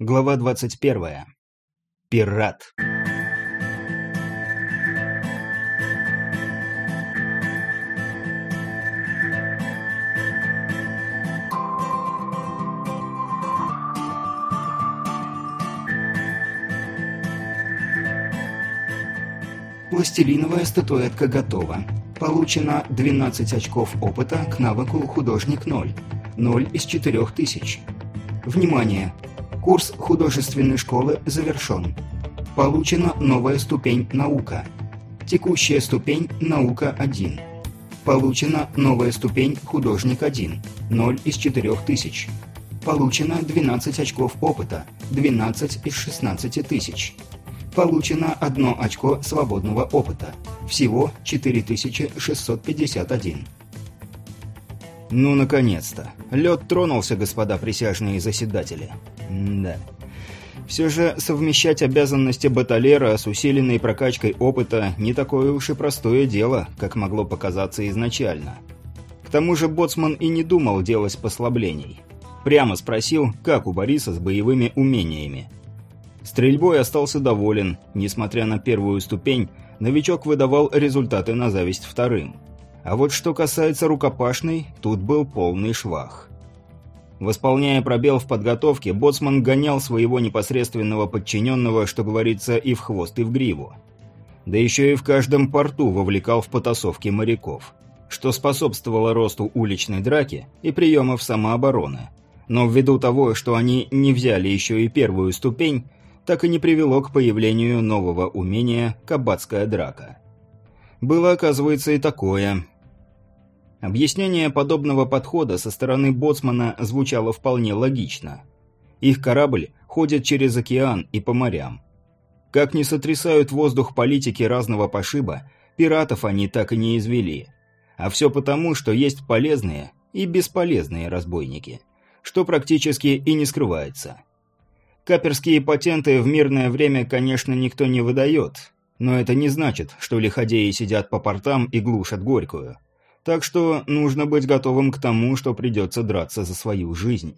Глава 21. Пират. Пластилиновая статуэтка готова. Получено 12 очков опыта к навыку «Художник 0». 0 из 4000. Внимание! Курс художественной школы завершен. Получена новая ступень «Наука». Текущая ступень «Наука 1». Получена новая ступень «Художник 1». 0 из 4000. Получено 12 очков опыта. 12 из 16 тысяч. Получено одно очко свободного опыта. Всего 4651. Ну, наконец-то. Лед тронулся, господа присяжные заседатели. Да. Все же совмещать обязанности баталера с усиленной прокачкой опыта не такое уж и простое дело, как могло показаться изначально. К тому же Боцман и не думал делать послаблений. Прямо спросил, как у Бориса с боевыми умениями. Стрельбой остался доволен. Несмотря на первую ступень, новичок выдавал результаты на зависть вторым. А вот что касается рукопашной, тут был полный швах. Восполняя пробел в подготовке, боцман гонял своего непосредственного подчиненного, что говорится, и в хвост, и в гриву. Да еще и в каждом порту вовлекал в потасовки моряков, что способствовало росту уличной драки и приемов самообороны. Но ввиду того, что они не взяли еще и первую ступень, так и не привело к появлению нового умения «кабацкая драка». Было, оказывается, и такое. Объяснение подобного подхода со стороны боцмана звучало вполне логично. Их корабль ходит через океан и по морям. Как не сотрясают воздух политики разного пошиба, пиратов они так и не извели. А все потому, что есть полезные и бесполезные разбойники, что практически и не скрывается. Каперские патенты в мирное время, конечно, никто не выдает, но это не значит, что лиходеи сидят по портам и глушат горькую. Так что нужно быть готовым к тому, что придется драться за свою жизнь.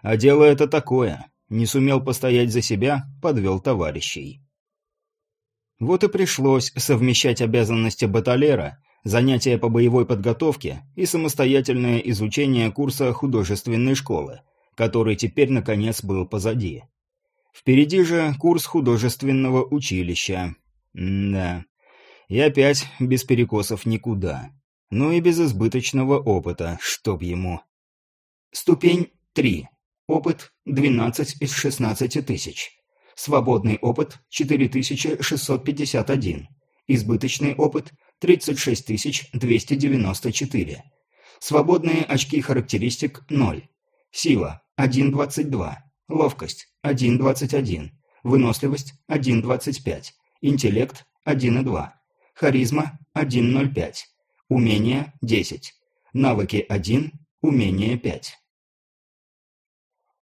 А дело это такое. Не сумел постоять за себя, подвел товарищей. Вот и пришлось совмещать обязанности баталера, занятия по боевой подготовке и самостоятельное изучение курса художественной школы, который теперь, наконец, был позади. Впереди же курс художественного училища. М да. И опять без перекосов никуда. Ну и без избыточного опыта, чтоб ему. Ступень 3. Опыт 12 из 16 тысяч. Свободный опыт 4651. Избыточный опыт 36294. Свободные очки характеристик 0. Сила 1.22. Ловкость – 1.21. Выносливость – 1.25. Интеллект – 1.2. Харизма – 1.05. Умение – 10. Навыки – 1. Умение – 5.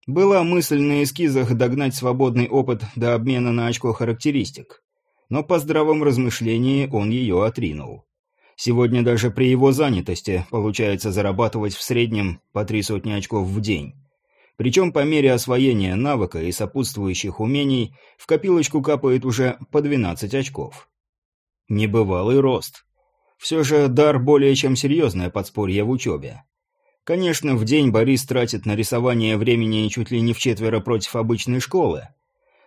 Была мысль на эскизах догнать свободный опыт до обмена на очко характеристик. Но по здравом размышлении он ее отринул. Сегодня даже при его занятости получается зарабатывать в среднем по три сотни очков в день. Причем по мере освоения навыка и сопутствующих умений в копилочку капает уже по 12 очков. Небывалый рост. Все же дар более чем серьезное подспорье в учебе. Конечно, в день Борис тратит на рисование времени чуть ли не в четверо против обычной школы.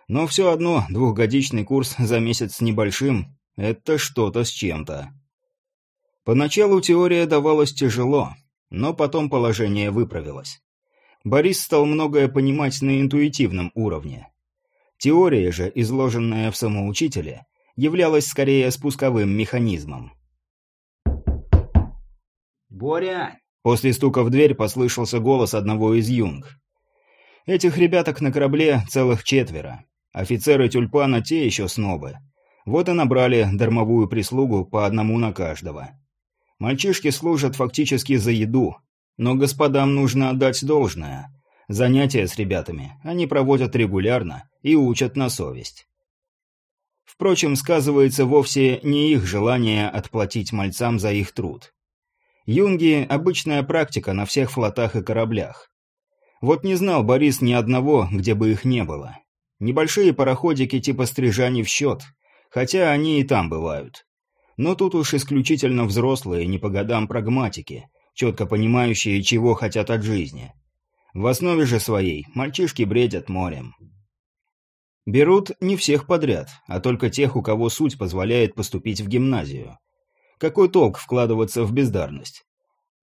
Но все одно двухгодичный курс за месяц с небольшим – это что-то с чем-то. Поначалу теория давалась тяжело, но потом положение выправилось. Борис стал многое понимать на интуитивном уровне. Теория же, изложенная в самоучителе, являлась скорее спусковым механизмом. «Боря!» После стука в дверь послышался голос одного из юнг. Этих ребяток на корабле целых четверо. Офицеры тюльпана те еще снобы. Вот и набрали дармовую прислугу по одному на каждого. Мальчишки служат фактически за еду, но господам нужно отдать должное. Занятия с ребятами они проводят регулярно и учат на совесть. Впрочем, сказывается вовсе не их желание отплатить мальцам за их труд. Юнги – обычная практика на всех флотах и кораблях. Вот не знал Борис ни одного, где бы их не было. Небольшие пароходики типа стрижа в счет, хотя они и там бывают. Но тут уж исключительно взрослые, не по годам прагматики, четко понимающие, чего хотят от жизни. В основе же своей мальчишки бредят морем. Берут не всех подряд, а только тех, у кого суть позволяет поступить в гимназию. Какой толк вкладываться в бездарность?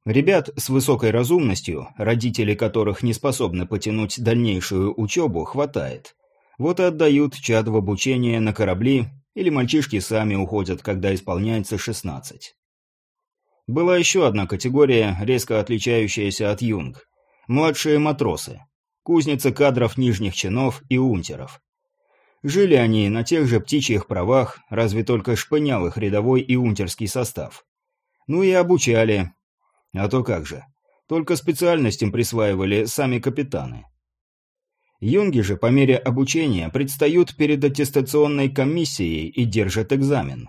Ребят с высокой разумностью, родители которых не способны потянуть дальнейшую учебу, хватает. Вот и отдают чад в обучение на корабли, или мальчишки сами уходят, когда исполняется 16. Была еще одна категория, резко отличающаяся от юнг. Младшие матросы. Кузница кадров нижних чинов и унтеров. Жили они на тех же птичьих правах, разве только шпынял их рядовой и унтерский состав. Ну и обучали, а то как же. Только специальность им присваивали сами капитаны. Юнги же по мере обучения предстают перед аттестационной комиссией и держат экзамен.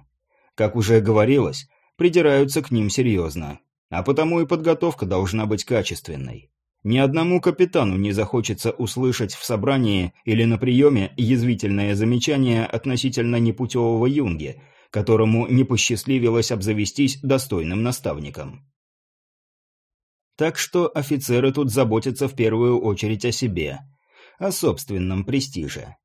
Как уже говорилось, придираются к ним серьезно. А потому и подготовка должна быть качественной. Ни одному капитану не захочется услышать в собрании или на приеме язвительное замечание относительно непутевого юнги, которому не посчастливилось обзавестись достойным наставником. Так что офицеры тут заботятся в первую очередь о себе, о собственном престиже.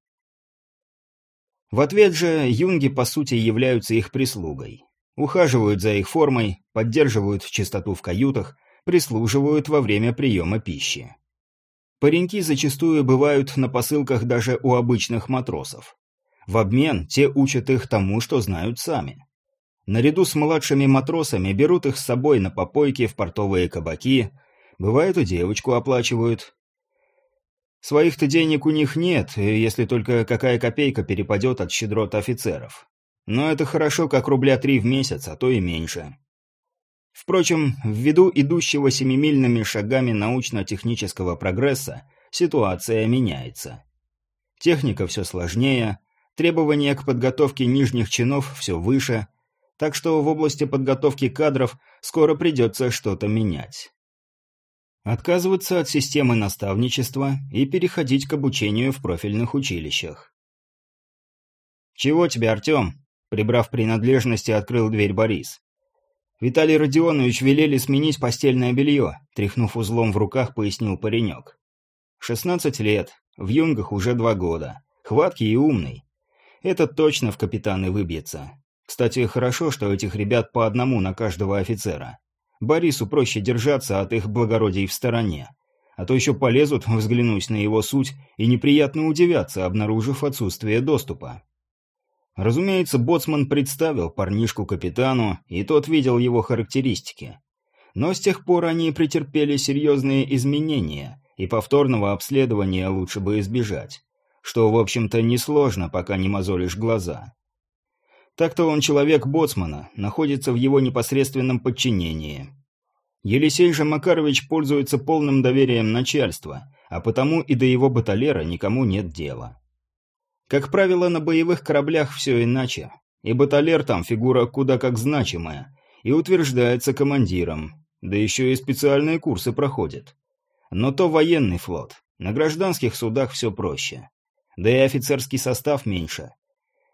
В ответ же юнги по сути являются их прислугой. Ухаживают за их формой, поддерживают чистоту в каютах, прислуживают во время приема пищи. Пареньки зачастую бывают на посылках даже у обычных матросов. В обмен те учат их тому, что знают сами. Наряду с младшими матросами берут их с собой на попойки в портовые кабаки, бывает и девочку оплачивают. Своих-то денег у них нет, если только какая копейка перепадет от щедрот офицеров. Но это хорошо, как рубля три в месяц, а то и меньше. Впрочем, ввиду идущего семимильными шагами научно-технического прогресса, ситуация меняется. Техника все сложнее, требования к подготовке нижних чинов все выше – так что в области подготовки кадров скоро придется что-то менять. Отказываться от системы наставничества и переходить к обучению в профильных училищах. «Чего тебе, Артем?» Прибрав принадлежности, открыл дверь Борис. «Виталий Родионович велели сменить постельное белье», тряхнув узлом в руках, пояснил паренек. «Шестнадцать лет, в юнгах уже два года, хваткий и умный. Этот точно в капитаны выбьется. Кстати, хорошо, что этих ребят по одному на каждого офицера. Борису проще держаться от их благородий в стороне. А то еще полезут взглянуть на его суть и неприятно удивятся, обнаружив отсутствие доступа. Разумеется, Боцман представил парнишку капитану, и тот видел его характеристики. Но с тех пор они претерпели серьезные изменения, и повторного обследования лучше бы избежать. Что, в общем-то, несложно, пока не мозолишь глаза. Так-то он человек боцмана, находится в его непосредственном подчинении. Елисей же Макарович пользуется полным доверием начальства, а потому и до его баталера никому нет дела. Как правило, на боевых кораблях все иначе, и баталер там фигура куда как значимая, и утверждается командиром, да еще и специальные курсы проходит. Но то военный флот, на гражданских судах все проще. Да и офицерский состав меньше,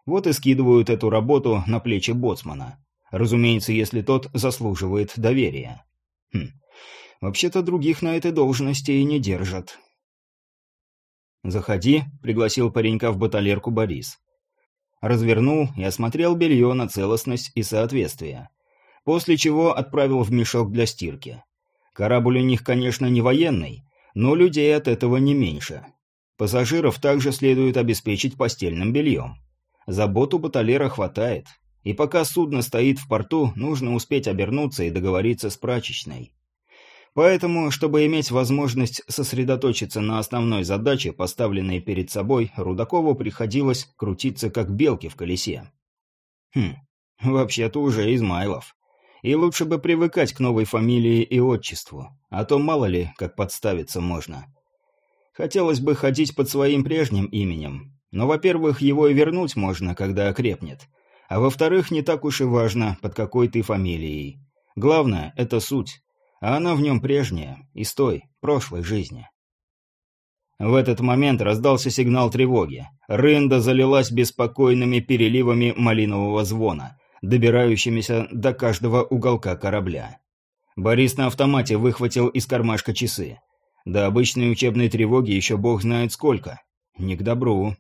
вот и скидывают эту работу на плечи боцмана. Разумеется, если тот заслуживает доверия. Хм. Вообще-то других на этой должности и не держат. «Заходи», — пригласил паренька в баталерку Борис. Развернул и осмотрел белье на целостность и соответствие. После чего отправил в мешок для стирки. Корабль у них, конечно, не военный, но людей от этого не меньше. Пассажиров также следует обеспечить постельным бельем. Заботу баталера хватает. И пока судно стоит в порту, нужно успеть обернуться и договориться с прачечной. Поэтому, чтобы иметь возможность сосредоточиться на основной задаче, поставленной перед собой, Рудакову приходилось крутиться как белки в колесе. Хм, вообще-то уже Измайлов. И лучше бы привыкать к новой фамилии и отчеству, а то мало ли, как подставиться можно. Хотелось бы ходить под своим прежним именем, но, во-первых, его и вернуть можно, когда окрепнет. А во-вторых, не так уж и важно, под какой ты фамилией. Главное – это суть. А она в нем прежняя, из той, прошлой жизни. В этот момент раздался сигнал тревоги. Рында залилась беспокойными переливами малинового звона, добирающимися до каждого уголка корабля. Борис на автомате выхватил из кармашка часы. До обычной учебной тревоги еще бог знает сколько. Не к добру.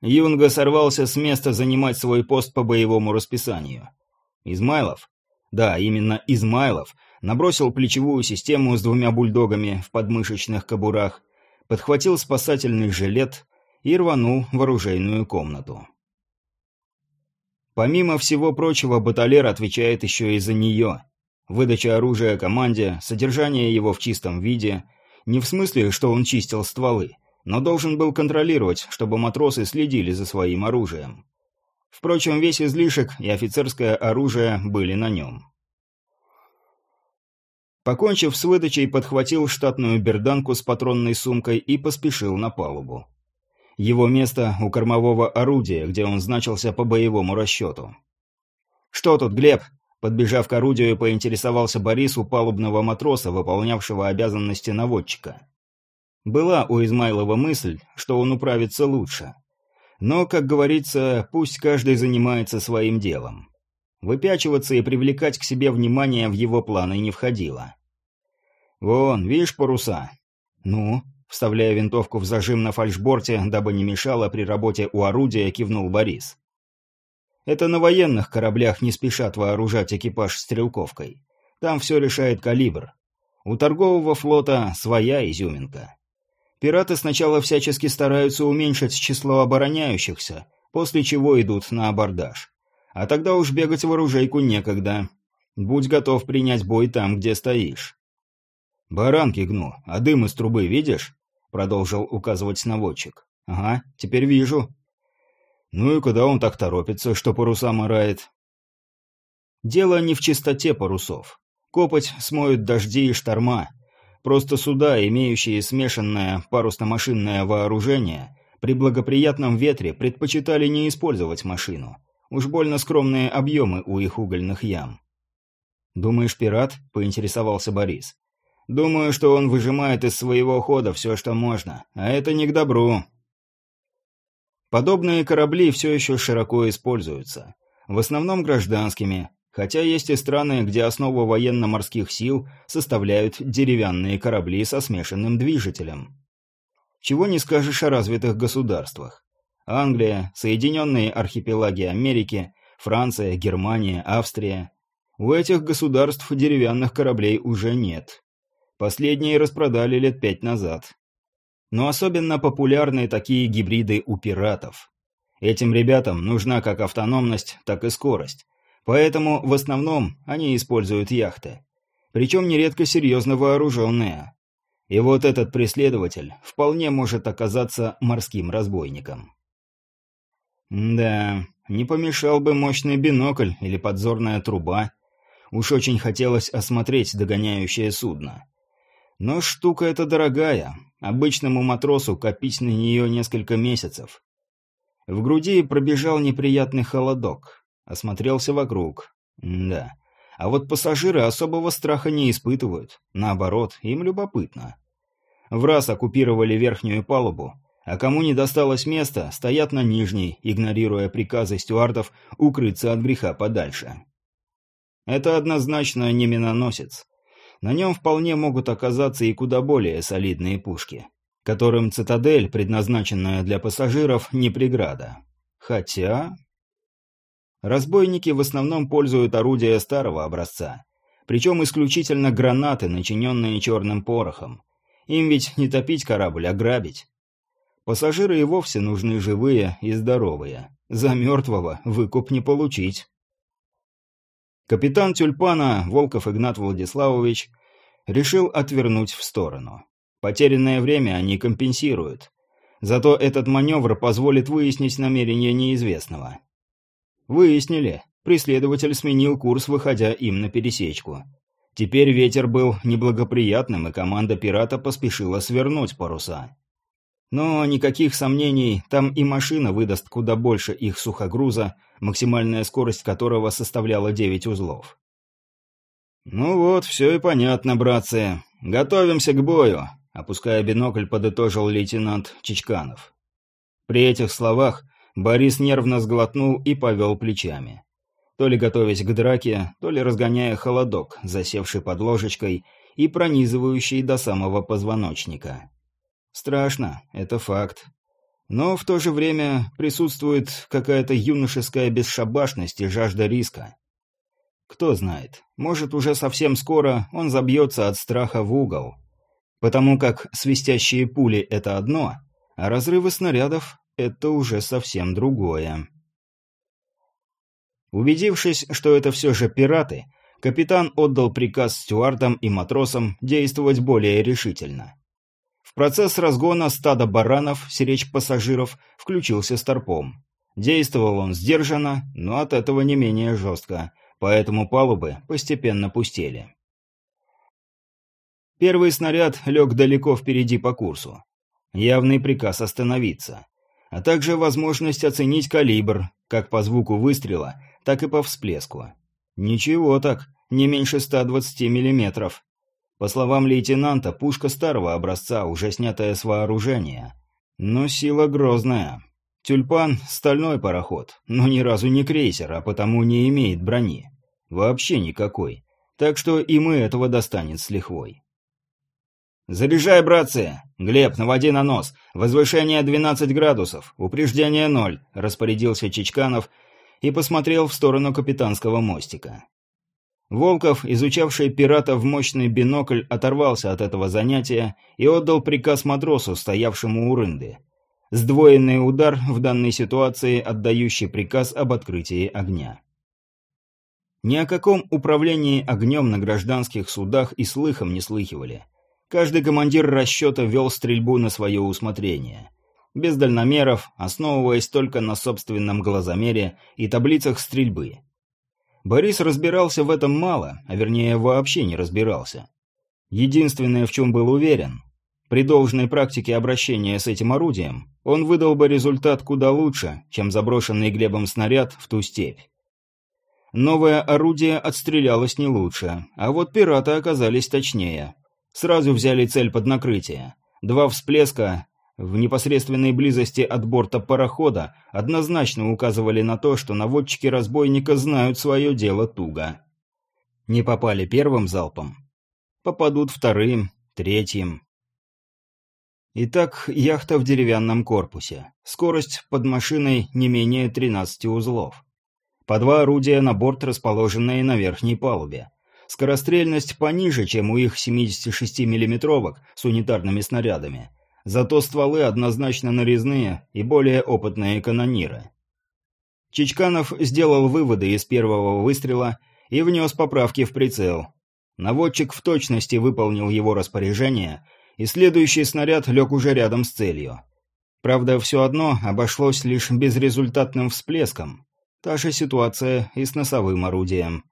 Юнга сорвался с места занимать свой пост по боевому расписанию. Измайлов? Да, именно Измайлов набросил плечевую систему с двумя бульдогами в подмышечных кобурах, подхватил спасательный жилет и рванул в оружейную комнату. Помимо всего прочего, баталер отвечает еще и за нее. Выдача оружия команде, содержание его в чистом виде, не в смысле, что он чистил стволы, но должен был контролировать, чтобы матросы следили за своим оружием. Впрочем, весь излишек и офицерское оружие были на нем. Покончив с выдачей, подхватил штатную берданку с патронной сумкой и поспешил на палубу. Его место у кормового орудия, где он значился по боевому расчету. «Что тут, Глеб?» Подбежав к орудию, поинтересовался Борис у палубного матроса, выполнявшего обязанности наводчика. Была у Измайлова мысль, что он управится лучше. Но, как говорится, пусть каждый занимается своим делом. Выпячиваться и привлекать к себе внимание в его планы не входило. «Вон, видишь паруса?» «Ну?» Вставляя винтовку в зажим на фальшборте, дабы не мешало при работе у орудия, кивнул Борис. «Это на военных кораблях не спешат вооружать экипаж стрелковкой. Там все решает калибр. У торгового флота своя изюминка. Пираты сначала всячески стараются уменьшить число обороняющихся, после чего идут на абордаж. А тогда уж бегать в оружейку некогда. Будь готов принять бой там, где стоишь. «Баранки гну, а дым из трубы видишь?» — продолжил указывать наводчик. «Ага, теперь вижу». «Ну и куда он так торопится, что паруса морает?» «Дело не в чистоте парусов. Копоть смоют дожди и шторма. Просто суда, имеющие смешанное парусно-машинное вооружение, при благоприятном ветре предпочитали не использовать машину. Уж больно скромные объемы у их угольных ям». «Думаешь, пират?» — поинтересовался Борис. Думаю, что он выжимает из своего хода все, что можно, а это не к добру. Подобные корабли все еще широко используются. В основном гражданскими, хотя есть и страны, где основу военно-морских сил составляют деревянные корабли со смешанным движителем. Чего не скажешь о развитых государствах. Англия, Соединенные Архипелаги Америки, Франция, Германия, Австрия. У этих государств деревянных кораблей уже нет. Последние распродали лет пять назад. Но особенно популярны такие гибриды у пиратов. Этим ребятам нужна как автономность, так и скорость. Поэтому в основном они используют яхты. Причем нередко серьезно вооруженные. И вот этот преследователь вполне может оказаться морским разбойником. Да, не помешал бы мощный бинокль или подзорная труба. Уж очень хотелось осмотреть догоняющее судно. Но штука эта дорогая. Обычному матросу копить на нее несколько месяцев. В груди пробежал неприятный холодок. Осмотрелся вокруг. да. А вот пассажиры особого страха не испытывают. Наоборот, им любопытно. В раз оккупировали верхнюю палубу, а кому не досталось места, стоят на нижней, игнорируя приказы стюардов укрыться от греха подальше. Это однозначно не миноносец на нем вполне могут оказаться и куда более солидные пушки, которым цитадель, предназначенная для пассажиров, не преграда. Хотя... Разбойники в основном пользуют орудия старого образца, причем исключительно гранаты, начиненные черным порохом. Им ведь не топить корабль, а грабить. Пассажиры и вовсе нужны живые и здоровые. За мертвого выкуп не получить. Капитан тюльпана, Волков Игнат Владиславович, решил отвернуть в сторону. Потерянное время они компенсируют. Зато этот маневр позволит выяснить намерения неизвестного. Выяснили. Преследователь сменил курс, выходя им на пересечку. Теперь ветер был неблагоприятным, и команда пирата поспешила свернуть паруса. Но никаких сомнений, там и машина выдаст куда больше их сухогруза, максимальная скорость которого составляла 9 узлов. «Ну вот, все и понятно, братцы. Готовимся к бою. опуская бинокль, подытожил лейтенант Чичканов. При этих словах Борис нервно сглотнул и повел плечами. То ли готовясь к драке, то ли разгоняя холодок, засевший под ложечкой и пронизывающий до самого позвоночника. Страшно, это факт. Но в то же время присутствует какая-то юношеская бесшабашность и жажда риска. Кто знает, может уже совсем скоро он забьется от страха в угол. Потому как свистящие пули — это одно, а разрывы снарядов — это уже совсем другое. Убедившись, что это все же пираты, капитан отдал приказ стюардам и матросам действовать более решительно. Процесс разгона стада баранов сиречь пассажиров включился старпом. Действовал он сдержанно, но от этого не менее жестко, поэтому палубы постепенно пустели. Первый снаряд лег далеко впереди по курсу. Явный приказ остановиться. А также возможность оценить калибр, как по звуку выстрела, так и по всплеску. Ничего так, не меньше 120 миллиметров. По словам лейтенанта, пушка старого образца, уже снятая с вооружения. Но сила грозная. Тюльпан — стальной пароход, но ни разу не крейсер, а потому не имеет брони. Вообще никакой. Так что и мы этого достанет с лихвой. «Заряжай, братцы! Глеб, наводи на нос! Возвышение 12 градусов, упреждение ноль!» — распорядился Чичканов и посмотрел в сторону капитанского мостика. Волков, изучавший пирата в мощный бинокль, оторвался от этого занятия и отдал приказ матросу, стоявшему у рынды. Сдвоенный удар в данной ситуации, отдающий приказ об открытии огня. Ни о каком управлении огнем на гражданских судах и слыхом не слыхивали. Каждый командир расчета вел стрельбу на свое усмотрение. Без дальномеров, основываясь только на собственном глазомере и таблицах стрельбы. Борис разбирался в этом мало, а вернее вообще не разбирался. Единственное, в чем был уверен, при должной практике обращения с этим орудием, он выдал бы результат куда лучше, чем заброшенный Глебом снаряд в ту степь. Новое орудие отстрелялось не лучше, а вот пираты оказались точнее. Сразу взяли цель под накрытие. Два всплеска в непосредственной близости от борта парохода однозначно указывали на то, что наводчики разбойника знают свое дело туго. Не попали первым залпом. Попадут вторым, третьим. Итак, яхта в деревянном корпусе. Скорость под машиной не менее 13 узлов. По два орудия на борт, расположенные на верхней палубе. Скорострельность пониже, чем у их 76 миллиметровок с унитарными снарядами. Зато стволы однозначно нарезные и более опытные канониры. Чичканов сделал выводы из первого выстрела и внес поправки в прицел. Наводчик в точности выполнил его распоряжение, и следующий снаряд лег уже рядом с целью. Правда, все одно обошлось лишь безрезультатным всплеском. Та же ситуация и с носовым орудием.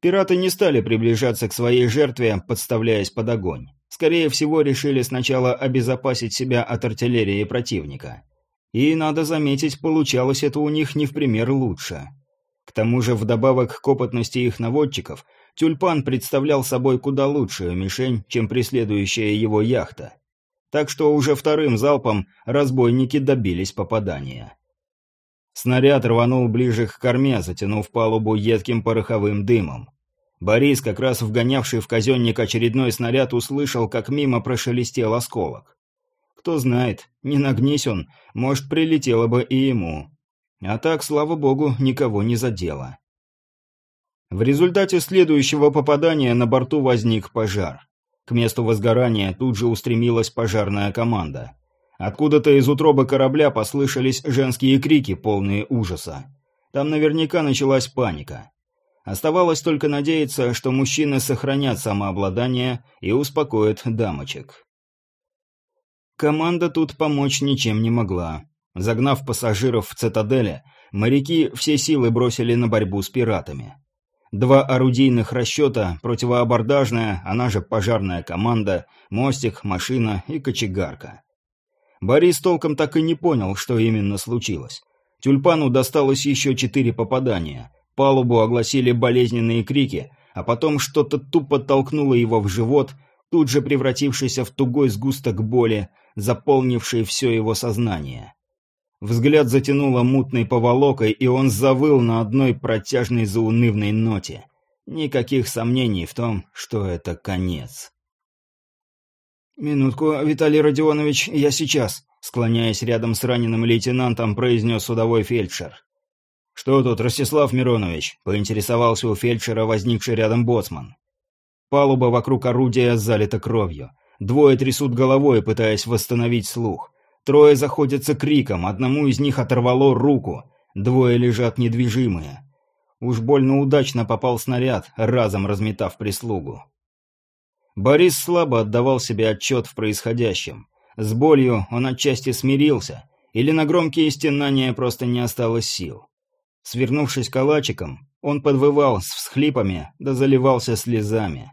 Пираты не стали приближаться к своей жертве, подставляясь под огонь. Скорее всего, решили сначала обезопасить себя от артиллерии противника. И, надо заметить, получалось это у них не в пример лучше. К тому же, вдобавок к опытности их наводчиков, «Тюльпан» представлял собой куда лучшую мишень, чем преследующая его яхта. Так что уже вторым залпом разбойники добились попадания. Снаряд рванул ближе к корме, затянув палубу едким пороховым дымом. Борис, как раз вгонявший в казенник очередной снаряд, услышал, как мимо прошелестел осколок. Кто знает, не нагнись он, может, прилетело бы и ему. А так, слава богу, никого не задело. В результате следующего попадания на борту возник пожар. К месту возгорания тут же устремилась пожарная команда. Откуда-то из утробы корабля послышались женские крики, полные ужаса. Там наверняка началась паника. Оставалось только надеяться, что мужчины сохранят самообладание и успокоят дамочек. Команда тут помочь ничем не могла. Загнав пассажиров в цитадели, моряки все силы бросили на борьбу с пиратами. Два орудийных расчета, противоабордажная, она же пожарная команда, мостик, машина и кочегарка. Борис толком так и не понял, что именно случилось. Тюльпану досталось еще четыре попадания. Палубу огласили болезненные крики, а потом что-то тупо толкнуло его в живот, тут же превратившийся в тугой сгусток боли, заполнивший все его сознание. Взгляд затянуло мутной поволокой, и он завыл на одной протяжной заунывной ноте. Никаких сомнений в том, что это конец. «Минутку, Виталий Родионович, я сейчас», — склоняясь рядом с раненым лейтенантом, произнес судовой фельдшер. «Что тут, Ростислав Миронович?» — поинтересовался у фельдшера возникший рядом боцман. Палуба вокруг орудия залита кровью. Двое трясут головой, пытаясь восстановить слух. Трое заходятся криком, одному из них оторвало руку. Двое лежат недвижимые. Уж больно удачно попал снаряд, разом разметав прислугу. Борис слабо отдавал себе отчет в происходящем. С болью он отчасти смирился, или на громкие стенания просто не осталось сил. Свернувшись калачиком, он подвывал с всхлипами, да заливался слезами.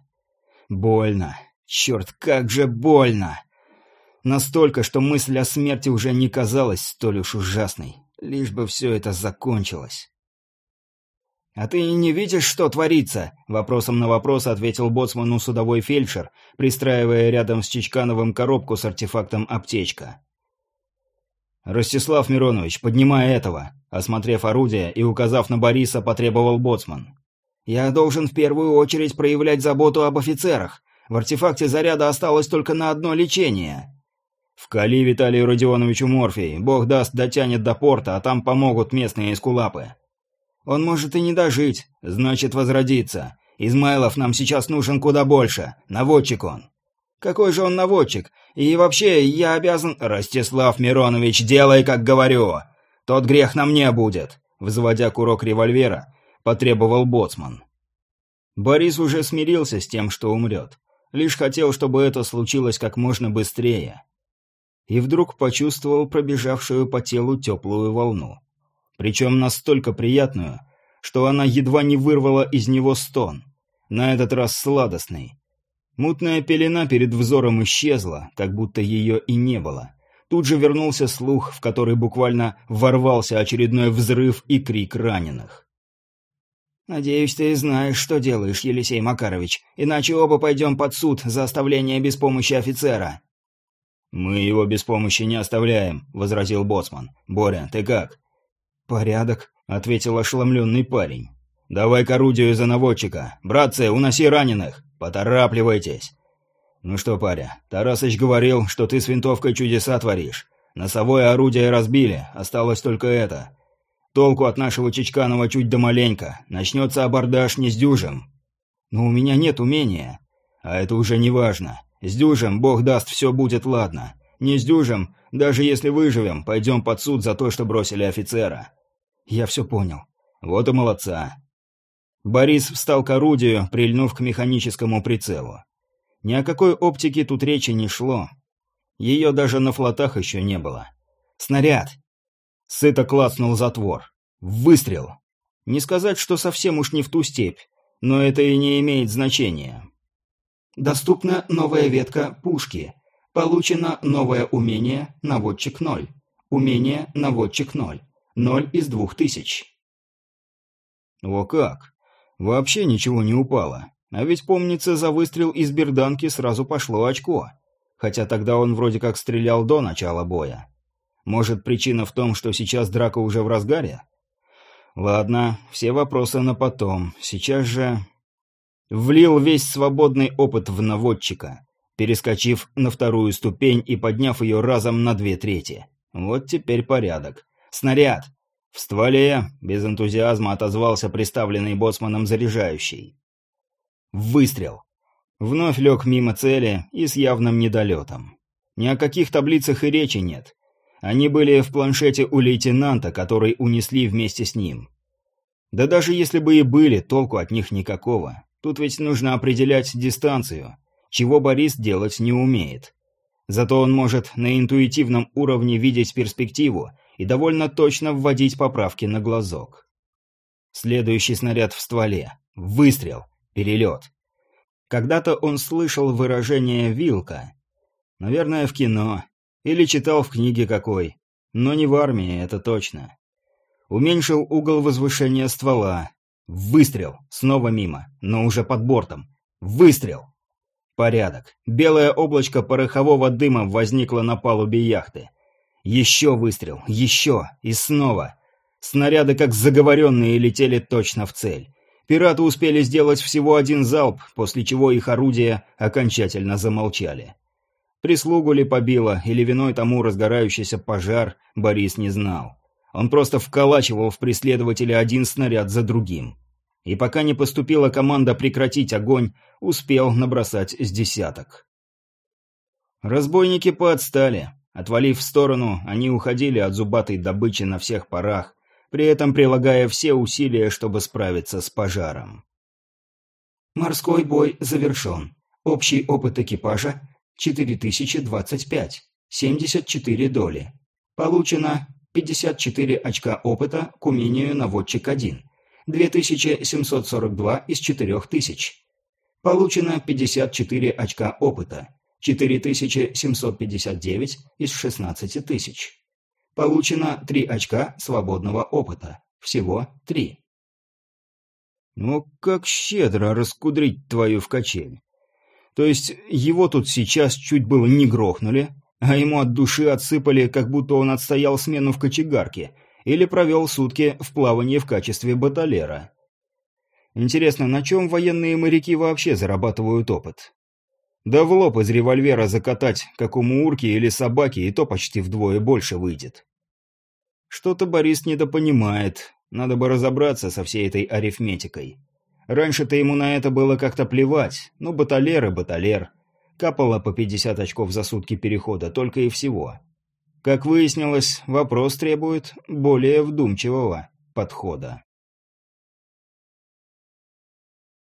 Больно. Черт, как же больно! Настолько, что мысль о смерти уже не казалась столь уж ужасной. Лишь бы все это закончилось. «А ты не видишь, что творится?» — вопросом на вопрос ответил боцману судовой фельдшер, пристраивая рядом с Чичкановым коробку с артефактом «Аптечка». «Ростислав Миронович, поднимай этого!» Осмотрев орудие и указав на Бориса, потребовал боцман. «Я должен в первую очередь проявлять заботу об офицерах. В артефакте заряда осталось только на одно лечение». «Вкали Виталию Родионовичу морфий. Бог даст, дотянет до порта, а там помогут местные эскулапы». Он может и не дожить, значит возродиться. Измайлов нам сейчас нужен куда больше. Наводчик он. Какой же он наводчик? И вообще, я обязан... Ростислав Миронович, делай, как говорю. Тот грех на мне будет. Взводя курок револьвера, потребовал боцман. Борис уже смирился с тем, что умрет. Лишь хотел, чтобы это случилось как можно быстрее. И вдруг почувствовал пробежавшую по телу теплую волну причем настолько приятную, что она едва не вырвала из него стон, на этот раз сладостный. Мутная пелена перед взором исчезла, как будто ее и не было. Тут же вернулся слух, в который буквально ворвался очередной взрыв и крик раненых. «Надеюсь, ты знаешь, что делаешь, Елисей Макарович, иначе оба пойдем под суд за оставление без помощи офицера». «Мы его без помощи не оставляем», — возразил Боцман. «Боря, ты как?» «Порядок», — ответил ошеломленный парень. «Давай к орудию за наводчика. Братцы, уноси раненых. Поторапливайтесь». «Ну что, паря, Тарасыч говорил, что ты с винтовкой чудеса творишь. Носовое орудие разбили, осталось только это. Толку от нашего Чичканова чуть да маленько. Начнется абордаж не с дюжем». «Но у меня нет умения». «А это уже не важно. С дюжем, бог даст, все будет ладно. Не с дюжем, даже если выживем, пойдем под суд за то, что бросили офицера». «Я все понял». «Вот и молодца». Борис встал к орудию, прильнув к механическому прицелу. Ни о какой оптике тут речи не шло. Ее даже на флотах еще не было. «Снаряд!» Сыто клацнул затвор. «Выстрел!» Не сказать, что совсем уж не в ту степь, но это и не имеет значения. Доступна новая ветка пушки. Получено новое умение «Наводчик 0». Умение «Наводчик 0». Ноль из двух тысяч. О как! Вообще ничего не упало. А ведь, помнится, за выстрел из берданки сразу пошло очко. Хотя тогда он вроде как стрелял до начала боя. Может, причина в том, что сейчас драка уже в разгаре? Ладно, все вопросы на потом. Сейчас же... Влил весь свободный опыт в наводчика, перескочив на вторую ступень и подняв ее разом на две трети. Вот теперь порядок. «Снаряд!» В стволе без энтузиазма отозвался приставленный боцманом заряжающий. Выстрел. Вновь лег мимо цели и с явным недолетом. Ни о каких таблицах и речи нет. Они были в планшете у лейтенанта, который унесли вместе с ним. Да даже если бы и были, толку от них никакого. Тут ведь нужно определять дистанцию, чего Борис делать не умеет. Зато он может на интуитивном уровне видеть перспективу и довольно точно вводить поправки на глазок. Следующий снаряд в стволе. Выстрел. Перелет. Когда-то он слышал выражение «вилка». Наверное, в кино. Или читал в книге какой. Но не в армии, это точно. Уменьшил угол возвышения ствола. Выстрел. Снова мимо, но уже под бортом. Выстрел. Порядок. Белое облачко порохового дыма возникло на палубе яхты. Еще выстрел, еще и снова. Снаряды, как заговоренные, летели точно в цель. Пираты успели сделать всего один залп, после чего их орудия окончательно замолчали. Прислугу ли побило, или виной тому разгорающийся пожар, Борис не знал. Он просто вколачивал в преследователя один снаряд за другим. И пока не поступила команда прекратить огонь, успел набросать с десяток. Разбойники поотстали. Отвалив в сторону, они уходили от зубатой добычи на всех парах, при этом прилагая все усилия, чтобы справиться с пожаром. Морской бой завершен. Общий опыт экипажа 4025, 74 доли. Получено 54 очка опыта к умению наводчик 1, 2742 из 4000. Получено 54 очка опыта, 4759 из 16 тысяч. Получено 3 очка свободного опыта. Всего 3. Ну, как щедро раскудрить твою в качель. То есть его тут сейчас чуть было не грохнули, а ему от души отсыпали, как будто он отстоял смену в кочегарке или провел сутки в плавании в качестве баталера. Интересно, на чем военные моряки вообще зарабатывают опыт? Да в лоб из револьвера закатать, как у мурки или собаки, и то почти вдвое больше выйдет. Что-то Борис недопонимает. Надо бы разобраться со всей этой арифметикой. Раньше-то ему на это было как-то плевать. Ну, баталер и баталер. Капало по 50 очков за сутки перехода, только и всего. Как выяснилось, вопрос требует более вдумчивого подхода.